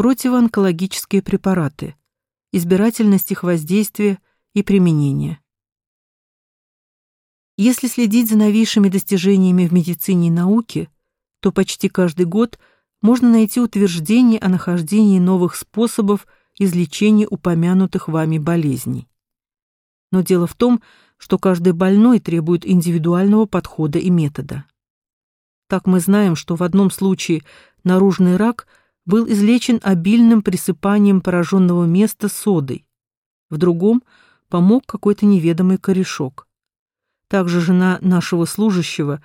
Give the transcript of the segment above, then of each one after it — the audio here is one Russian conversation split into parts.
противоонкологические препараты, избирательность их воздействия и применения. Если следить за новейшими достижениями в медицине и науке, то почти каждый год можно найти утверждение о нахождении новых способов излечения упомянутых вами болезней. Но дело в том, что каждый больной требует индивидуального подхода и метода. Так мы знаем, что в одном случае наружный рак был излечен обильным присыпанием пораженного места содой, в другом помог какой-то неведомый корешок. Также жена нашего служащего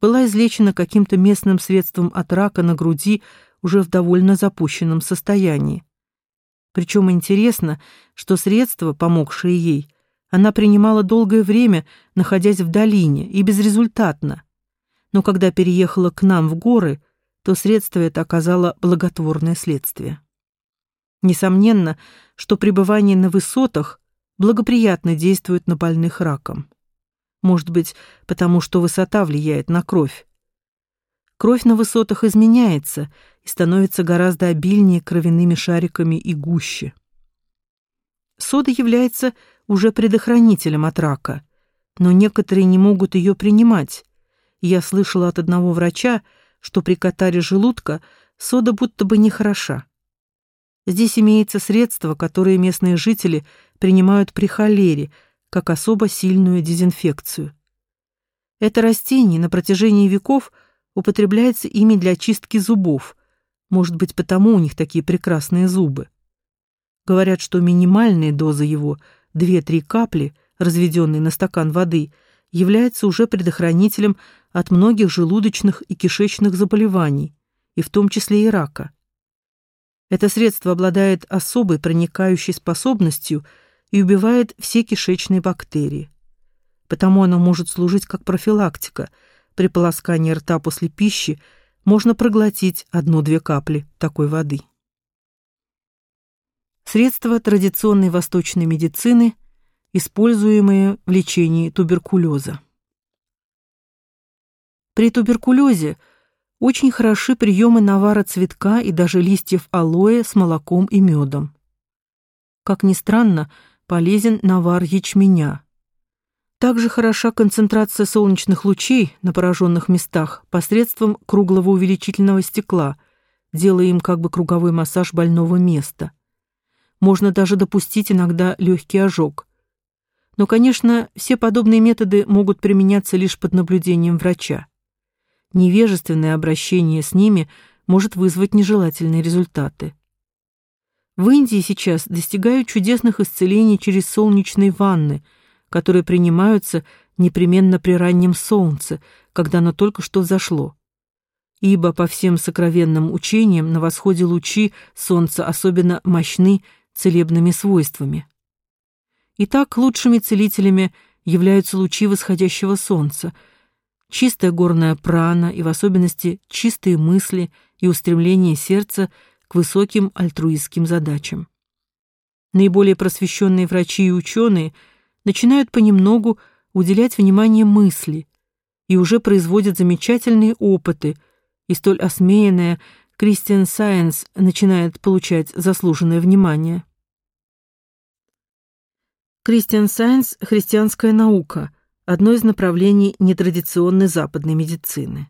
была излечена каким-то местным средством от рака на груди уже в довольно запущенном состоянии. Причем интересно, что средство, помогшее ей, она принимала долгое время, находясь в долине, и безрезультатно. Но когда переехала к нам в горы, то средство это оказало благотворное следствие. Несомненно, что пребывание на высотах благоприятно действует на больных раком. Может быть, потому что высота влияет на кровь. Кровь на высотах изменяется и становится гораздо обильнее кровяными шариками и гуще. Сода является уже предохранителем от рака, но некоторые не могут ее принимать. Я слышала от одного врача, что при катаре желудка сода будто бы нехороша. Здесь имеется средство, которое местные жители принимают при холере, как особо сильную дезинфекцию. Это растение на протяжении веков употребляется ими для чистки зубов. Может быть, потому у них такие прекрасные зубы. Говорят, что минимальная доза его, 2-3 капли, разведенные на стакан воды, является уже предохранителем от многих желудочных и кишечных заболеваний, и в том числе и рака. Это средство обладает особой проникающей способностью – и убивает все кишечные бактерии. Потому оно может служить как профилактика. При полоскании рта после пищи можно проглотить одну-две капли такой воды. Средства традиционной восточной медицины, используемые в лечении туберкулеза. При туберкулезе очень хороши приемы навара цветка и даже листьев алоэ с молоком и медом. Как ни странно, полезен навар ячменя. Также хороша концентрация солнечных лучей на пораженных местах посредством круглого увеличительного стекла, делая им как бы круговой массаж больного места. Можно даже допустить иногда легкий ожог. Но, конечно, все подобные методы могут применяться лишь под наблюдением врача. Невежественное обращение с ними может вызвать нежелательные результаты. В Индии сейчас достигают чудесных исцелений через солнечные ванны, которые принимаются непременно при раннем солнце, когда оно только что взошло. Ибо по всем сокровенным учениям на восходе лучи солнца особенно мощны целебными свойствами. Итак, лучшими целителями являются лучи восходящего солнца, чистая горная прана и в особенности чистые мысли и устремления сердца – к высоким альтруистским задачам. Наиболее просвещенные врачи и ученые начинают понемногу уделять внимание мысли и уже производят замечательные опыты, и столь осмеянная Christian Science начинает получать заслуженное внимание. Christian Science – христианская наука, одно из направлений нетрадиционной западной медицины.